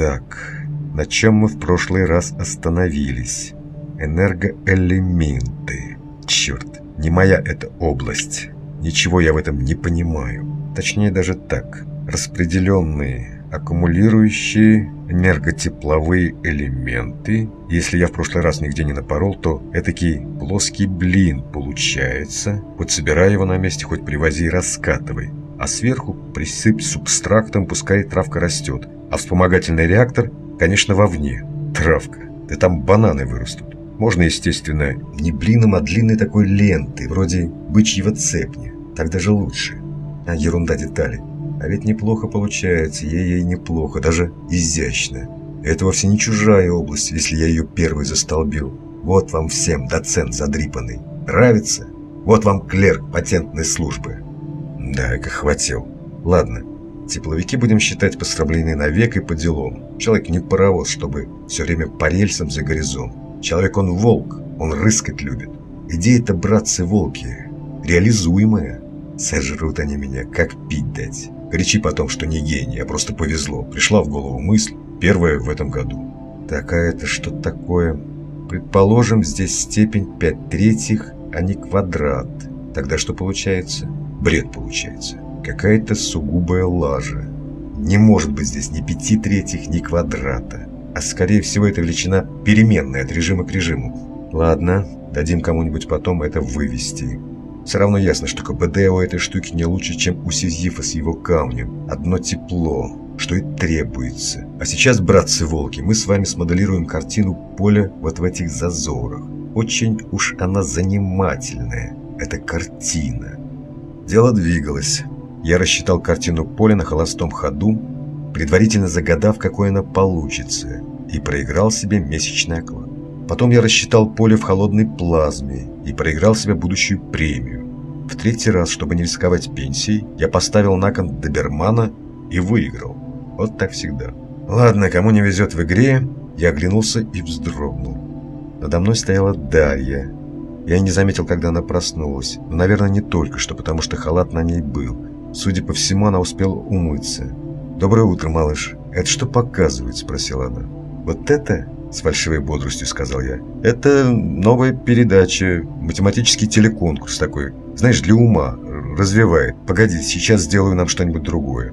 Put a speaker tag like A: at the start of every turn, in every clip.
A: Так, на чем мы в прошлый раз остановились? Энергоэлементы. Черт, не моя эта область. Ничего я в этом не понимаю. Точнее даже так. Распределенные, аккумулирующие энерготепловые элементы. Если я в прошлый раз нигде не напорол, то этакий плоский блин получается. Вот собирай его на месте, хоть привози и раскатывай. А сверху присыпь субстрактом, пускай травка растет. А вспомогательный реактор, конечно, вовне. Травка. Да там бананы вырастут. Можно, естественно, не блином, а длинной такой лентой, вроде бычьего цепня. Так даже лучше. А ерунда детали. А ведь неплохо получается, ей-ей неплохо, даже изящно. Это вовсе не чужая область, если я ее первый застолбил. Вот вам всем доцент задрипанный. Нравится? Вот вам клерк патентной службы. Да, как хватил. Ладно, тепловики будем считать постробление навек и по делам. Человек не паровоз, чтобы все время по рельсам за горизонт. Человек он волк, он рыскать любит. Идея-то, братцы-волки, реализуемая. Сожрут они меня, как пить дать. Кричи потом, что не гений, а просто повезло. Пришла в голову мысль, первая в этом году. Такая это что такое? Предположим, здесь степень 5 третьих, а не квадрат. Тогда что получается? Бред получается. Какая-то сугубая лажа. Не может быть здесь ни 5 третьих, ни квадрата а скорее всего это величина переменная от режима к режиму. Ладно, дадим кому-нибудь потом это вывести. Все равно ясно, что КПД у этой штуки не лучше, чем у Сизифа с его камнем. Одно тепло, что и требуется. А сейчас, братцы-волки, мы с вами смоделируем картину поля вот в этих зазорах. Очень уж она занимательная, эта картина. Дело двигалось. Я рассчитал картину поля на холостом ходу, предварительно загадав, какой она получится, и проиграл себе месячный оклад. Потом я рассчитал поле в холодной плазме и проиграл себе будущую премию. В третий раз, чтобы не рисковать пенсией, я поставил на кон добермана и выиграл. Вот так всегда. Ладно, кому не везет в игре, я оглянулся и вздрогнул. Надо мной стояла Дарья. Я не заметил, когда она проснулась. Но, наверное, не только что, потому что халат на ней был. Судя по всему, она успела умыться. «Доброе утро, малыш. Это что показывает?» – спросила она. «Вот это?» – с фальшивой бодростью сказал я. «Это новая передача, математический телеконкурс такой. Знаешь, для ума. Развивает. Погоди, сейчас сделаю нам что-нибудь другое».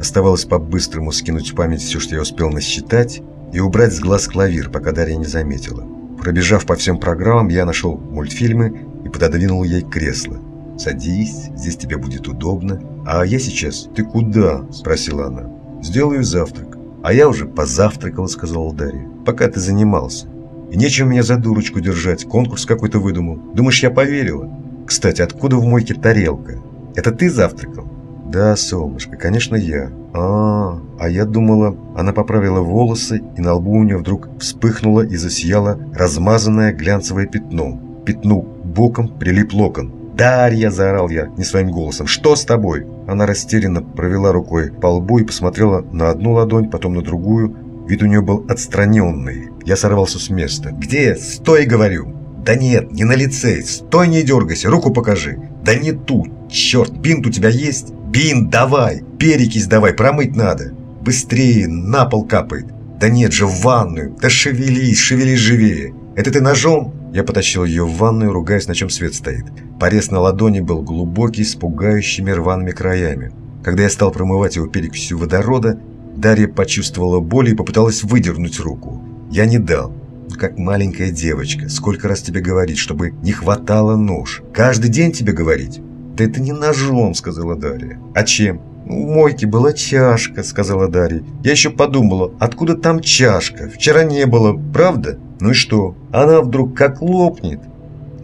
A: Оставалось по-быстрому скинуть в память все, что я успел насчитать, и убрать с глаз клавир, пока Дарья не заметила. Пробежав по всем программам, я нашел мультфильмы и пододвинул ей кресло. «Садись, здесь тебе будет удобно». «А я сейчас...» «Ты куда?» – спросила она. «Сделаю завтрак». «А я уже позавтракала», – сказала Дарья. «Пока ты занимался. И нечем меня за дурочку держать, конкурс какой-то выдумал. Думаешь, я поверила? Кстати, откуда в мойке тарелка? Это ты завтракал?» «Да, солнышко, конечно, я. А, -а, а, а я думала...» Она поправила волосы, и на лбу у нее вдруг вспыхнуло и засияло размазанное глянцевое пятно. Пятну боком прилип локон. «Дарья!» – заорал я не своим голосом. «Что с тобой?» Она растерянно провела рукой по лбу и посмотрела на одну ладонь, потом на другую. Вид у нее был отстраненный. Я сорвался с места. «Где? Стой!» – говорю. «Да нет, не на лице. Стой, не дергайся. Руку покажи». «Да не тут. Черт, бинт у тебя есть?» «Бинт давай! Перекись давай, промыть надо!» «Быстрее, на пол капает!» «Да нет же, в ванную! Да шевелись, шевелись живее!» «Это ты ножом?» Я потащил ее в ванную, ругаясь, на чем свет стоит. Порез на ладони был глубокий, с пугающими рваными краями. Когда я стал промывать его перекисью водорода, Дарья почувствовала боль и попыталась выдернуть руку. Я не дал. Как маленькая девочка. Сколько раз тебе говорить, чтобы не хватало нож? Каждый день тебе говорить? Да это не ножом, сказала Дарья. А чем? «У мойки была чашка», — сказала Дарья. «Я еще подумала, откуда там чашка? Вчера не было, правда? Ну и что? Она вдруг как лопнет».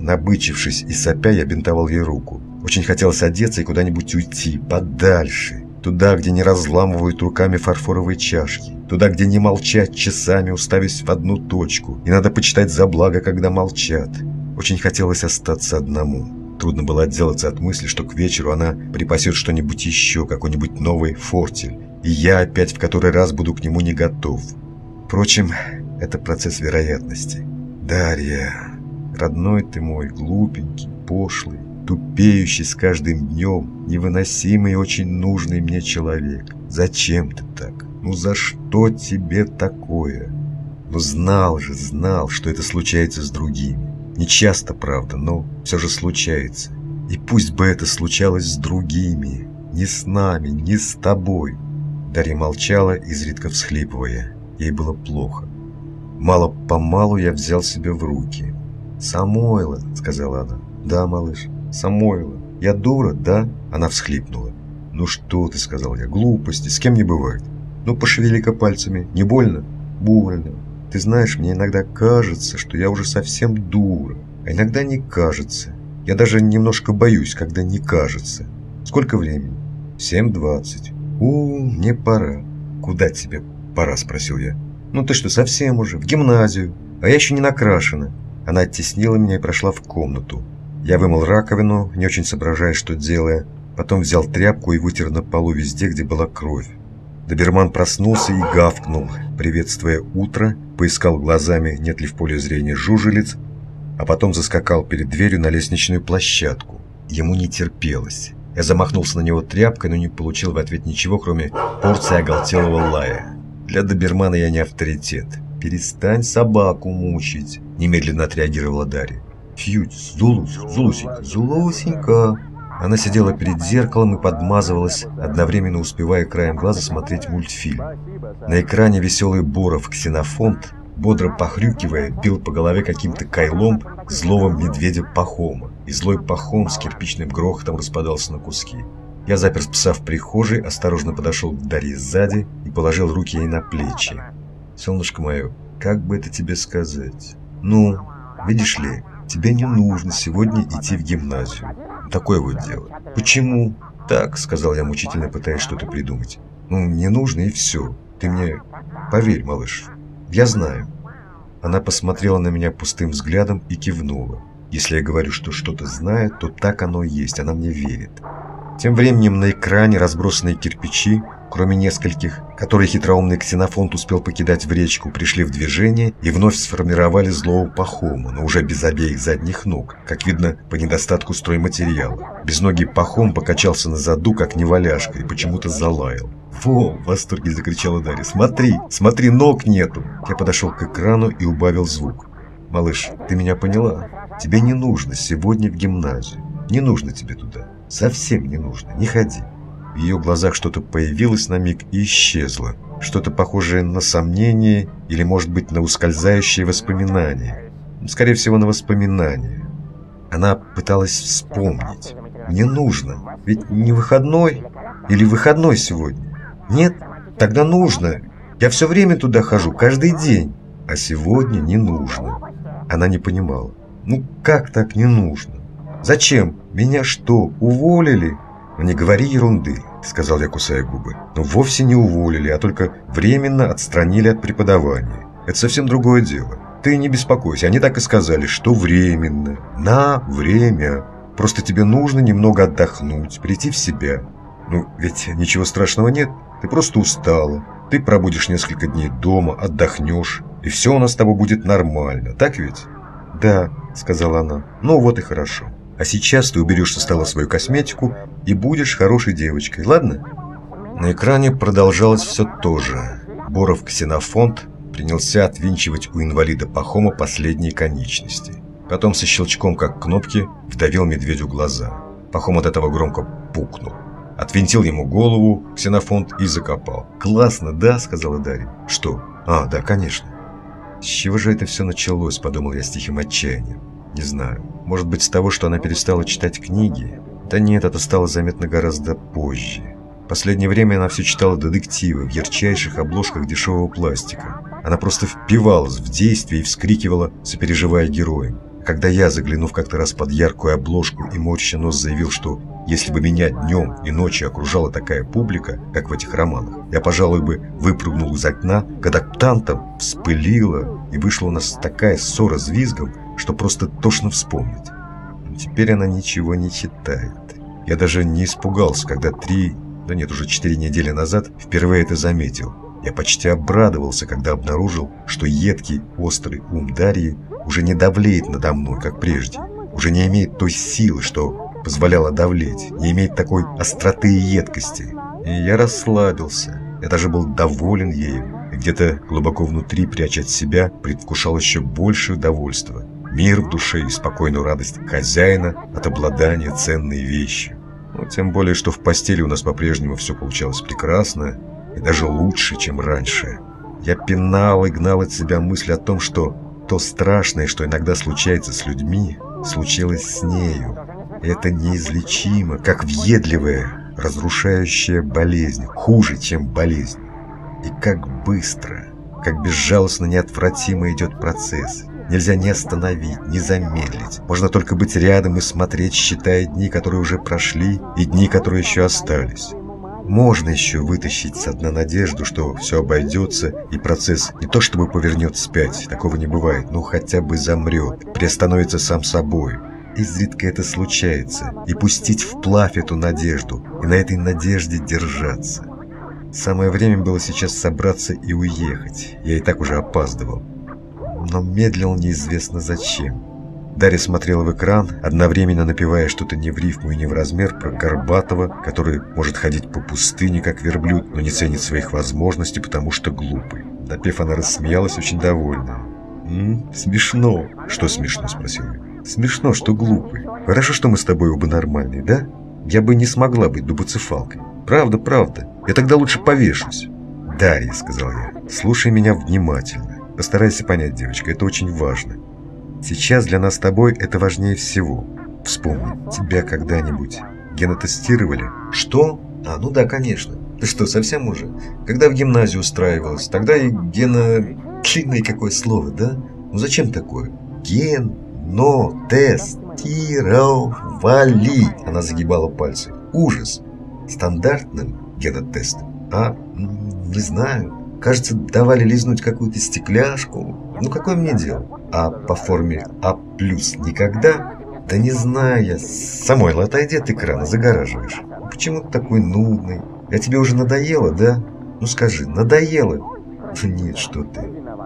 A: Набычившись и сопя, я бинтовал ей руку. Очень хотелось одеться и куда-нибудь уйти, подальше. Туда, где не разламывают руками фарфоровые чашки. Туда, где не молчат часами, уставясь в одну точку. И надо почитать за благо, когда молчат. Очень хотелось остаться одному. Трудно было отделаться от мысли, что к вечеру она припасет что-нибудь еще, какой-нибудь новый фортель, и я опять в который раз буду к нему не готов. Впрочем, это процесс вероятности. Дарья, родной ты мой, глупенький, пошлый, тупеющий с каждым днем, невыносимый очень нужный мне человек. Зачем ты так? Ну за что тебе такое? Ну знал же, знал, что это случается с другими. Не часто, правда, но все же случается. И пусть бы это случалось с другими, не с нами, не с тобой. Дарья молчала, изредка всхлипывая. Ей было плохо. Мало-помалу я взял себя в руки. «Самойла», — сказала она. «Да, малыш, Самойла. Я дура, да?» Она всхлипнула. «Ну что ты», — сказал я, — «глупости, с кем не бывает. Ну, пошевели-ка пальцами, не больно?» «Больно. Ты знаешь, мне иногда кажется, что я уже совсем дура, а иногда не кажется. Я даже немножко боюсь, когда не кажется. Сколько времени?» «Семь двадцать. У, мне пора». «Куда тебе пора?» – спросил я. «Ну ты что, совсем уже? В гимназию. А я еще не накрашена». Она оттеснила меня и прошла в комнату. Я вымыл раковину, не очень соображая, что делая. Потом взял тряпку и вытер на полу везде, где была кровь. Доберман проснулся и гавкнул, приветствуя утро, поискал глазами, нет ли в поле зрения жужелиц, а потом заскакал перед дверью на лестничную площадку. Ему не терпелось. Я замахнулся на него тряпкой, но не получил в ответ ничего, кроме порции оголтелого лая. Для добермана я не авторитет. «Перестань собаку мучить», – немедленно отреагировала Дарья. «Фьють, Зулус, Зулусенька, Зулусенька». Она сидела перед зеркалом и подмазывалась, одновременно успевая краем глаза смотреть мультфильм. На экране веселый Боров Ксенофонт, бодро похрюкивая, бил по голове каким-то кайлом злого медведя Пахома, и злой Пахом с кирпичным грохотом распадался на куски. Я запер пса в прихожей, осторожно подошел к Дарье сзади и положил руки ей на плечи. «Солнышко мое, как бы это тебе сказать? Ну, видишь ли, тебе не нужно сегодня идти в гимназию. Такое вот дело. Почему? Так, сказал я мучительно, пытаясь что-то придумать. Ну, не нужно и все. Ты мне поверь, малыш. Я знаю. Она посмотрела на меня пустым взглядом и кивнула. Если я говорю, что что-то знаю, то так оно и есть, она мне верит. Тем временем на экране разбросанные кирпичи, кроме нескольких, которые хитроумный ксенофонт успел покидать в речку, пришли в движение и вновь сформировали злого Пахома, но уже без обеих задних ног, как видно по недостатку стройматериала. Безногий Пахом покачался на заду, как неваляшка, и почему-то залаял. «Во!» – в восторге закричала Дарья. «Смотри! Смотри, ног нету!» Я подошел к экрану и убавил звук. «Малыш, ты меня поняла? Тебе не нужно сегодня в гимназию. Не нужно тебе туда. Совсем не нужно. Не ходи. В ее глазах что-то появилось на миг и исчезло. Что-то похожее на сомнение или, может быть, на ускользающее воспоминание. Скорее всего, на воспоминание. Она пыталась вспомнить. Мне нужно. Ведь не выходной. Или выходной сегодня. Нет? Тогда нужно. Я все время туда хожу, каждый день. А сегодня не нужно. Она не понимала. Ну как так не нужно? Зачем? Меня что, уволили? «Ну, «Не говори ерунды», — сказал я, кусая губы. «Но вовсе не уволили, а только временно отстранили от преподавания. Это совсем другое дело. Ты не беспокойся, они так и сказали, что временно. На время. Просто тебе нужно немного отдохнуть, прийти в себя. Ну, ведь ничего страшного нет. Ты просто устала. Ты пробудешь несколько дней дома, отдохнешь, и все у нас с тобой будет нормально, так ведь?» «Да», — сказала она. «Ну вот и хорошо». А сейчас ты уберешь со стола свою косметику и будешь хорошей девочкой, ладно? На экране продолжалось все то же. Боров Ксенофонт принялся отвинчивать у инвалида Пахома последние конечности. Потом со щелчком, как кнопки, вдавил медведю глаза. Пахом от этого громко пукнул. Отвинтил ему голову Ксенофонт и закопал. «Классно, да?» – сказала Дарья. «Что? А, да, конечно». «С чего же это все началось?» – подумал я с тихим отчаянием. Не знаю. Может быть, с того, что она перестала читать книги? Да нет, это стало заметно гораздо позже. Последнее время она все читала детективы в ярчайших обложках дешевого пластика. Она просто впивалась в действие и вскрикивала, сопереживая героям. Когда я, заглянув как-то раз под яркую обложку и морща нос заявил, что если бы меня днем и ночью окружала такая публика, как в этих романах, я, пожалуй, бы выпрыгнул из окна, когда тантом вспылила и вышла у нас такая ссора с визгом, что просто тошно вспомнить. Теперь она ничего не читает. Я даже не испугался, когда три, да нет, уже четыре недели назад впервые это заметил. Я почти обрадовался, когда обнаружил, что едкий, острый ум Дарьи уже не давлеет надо мной, как прежде. Уже не имеет той силы, что позволяло давлеть, не имеет такой остроты и едкости. И я расслабился. Я даже был доволен ею, и где-то глубоко внутри, пряча от себя, предвкушал еще большее удовольствие. Мир в душе и спокойную радость хозяина от обладания ценной вещью. Но тем более, что в постели у нас по-прежнему все получалось прекрасно и даже лучше, чем раньше. Я пинал и гнал от себя мысль о том, что то страшное, что иногда случается с людьми, случилось с нею. Это неизлечимо, как въедливая, разрушающая болезнь, хуже, чем болезнь. И как быстро, как безжалостно неотвратимо идет процесс. Нельзя ни остановить, ни замедлить. Можно только быть рядом и смотреть, считая дни, которые уже прошли, и дни, которые еще остались. Можно еще вытащить с дна надежду, что все обойдется, и процесс не то чтобы повернет вспять, такого не бывает, но хотя бы замрет, приостановится сам собой. Изредка это случается, и пустить вплавь эту надежду, и на этой надежде держаться. Самое время было сейчас собраться и уехать, я и так уже опаздывал. Но медлил неизвестно зачем. Дарья смотрела в экран, одновременно напевая что-то не в рифму и не в размер про Горбатова, который может ходить по пустыне, как верблюд, но не ценит своих возможностей, потому что глупый. Допев, она рассмеялась очень довольна. «М -м, «Смешно». «Что смешно?» – спросил я. «Смешно, что глупый. Хорошо, что мы с тобой оба нормальные, да? Я бы не смогла быть дубоцефалкой. Правда, правда. Я тогда лучше повешусь». «Дарья», – сказал я, – «слушай меня внимательно. Постарайся понять, девочка, это очень важно. Сейчас для нас с тобой это важнее всего. Вспомни, тебя когда-нибудь генотестировали?
B: Что? А, ну да, конечно. Ты что, совсем уже? Когда в гимназию устраивалась, тогда и гено... Длинное какое слово, да? Ну зачем такое? Ген... Но... Тестировали. Она загибала пальцы. Ужас. Стандартным генотестом? А, не знаю. Кажется, давали лизнуть какую-то стекляшку. Ну, какое мне дело? А по форме А+, никогда? Да не знаю я. Самойл, отойди от экрана, загораживаешь. Почему ты такой нудный? Я тебе уже надоела, да? Ну скажи, надоела? Нет, что ты.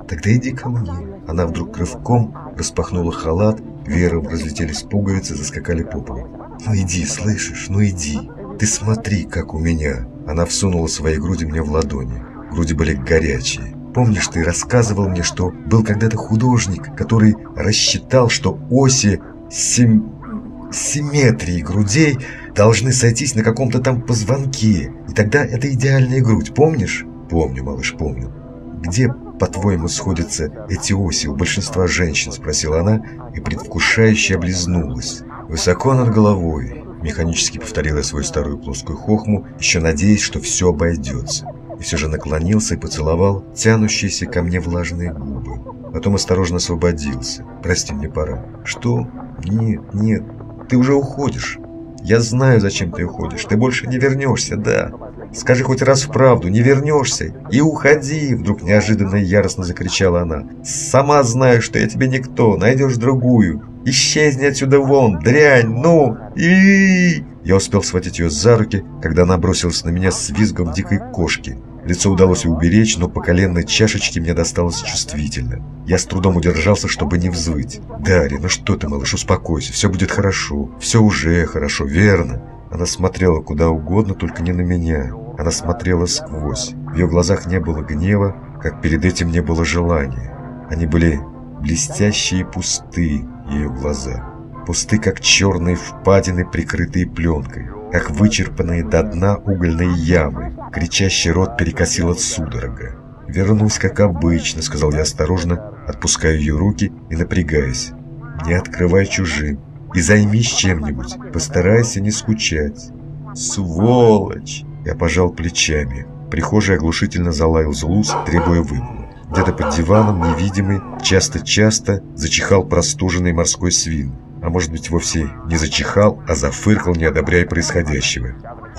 B: Тогда иди ко мне. Она вдруг рывком распахнула халат, веером разлетелись пуговицы, заскакали по полу. Ну иди, слышишь, ну иди. Ты смотри, как у меня. Она всунула свои груди мне в ладони груди были горячие. Помнишь, ты рассказывал мне, что был когда-то художник, который рассчитал, что оси сим... симметрии грудей должны сойтись на каком-то там позвонке, и тогда это идеальная грудь, помнишь? Помню, малыш, помню. Где, по-твоему, сходятся эти оси у большинства женщин, спросила она и предвкушающе облизнулась. Высоко над головой, механически повторила свою старую плоскую хохму, еще надеясь, что все обойдется и все же наклонился и поцеловал тянущиеся ко мне влажные губы. Потом осторожно освободился. «Прости, мне пора». «Что? Нет, нет, ты уже уходишь. Я знаю, зачем ты уходишь. Ты больше не вернешься, да. Скажи хоть раз правду, не вернешься. И уходи!» Вдруг неожиданно и яростно закричала она. «Сама знаю, что я тебе никто. Найдешь другую. Исчезни отсюда вон, дрянь, ну! и Я успел схватить ее за руки, когда она бросилась на меня с визгом дикой кошки. Лицо удалось уберечь, но по коленной чашечке мне досталось чувствительно. Я с трудом удержался, чтобы не взвыть. «Дарья, ну что ты, малыш, успокойся, все будет хорошо. Все уже хорошо, верно?» Она смотрела куда угодно, только не на меня. Она смотрела сквозь. В ее глазах не было гнева, как перед этим не было желания. Они были блестящие и пустые, ее глаза. Пусты, как черные впадины, прикрытые пленкой как вычерпанные до дна угольные ямы. Кричащий рот перекосил от судорога. «Вернусь, как обычно», — сказал я осторожно, отпуская ее руки и напрягаясь. «Не открывай чужим и займись чем-нибудь. Постарайся не скучать». «Сволочь!» Я пожал плечами. Прихожий оглушительно залаял Злус, требуя выгула. Где-то под диваном, невидимый, часто-часто зачихал простуженный морской свин а может быть вовсе не зачихал, а зафыркал, не одобряя происходящего.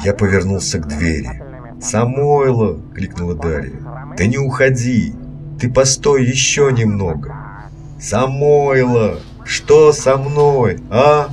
B: Я повернулся к двери. «Самойло!» — крикнула Дарья. «Да не уходи! Ты постой еще немного!» «Самойло! Что со мной, а?»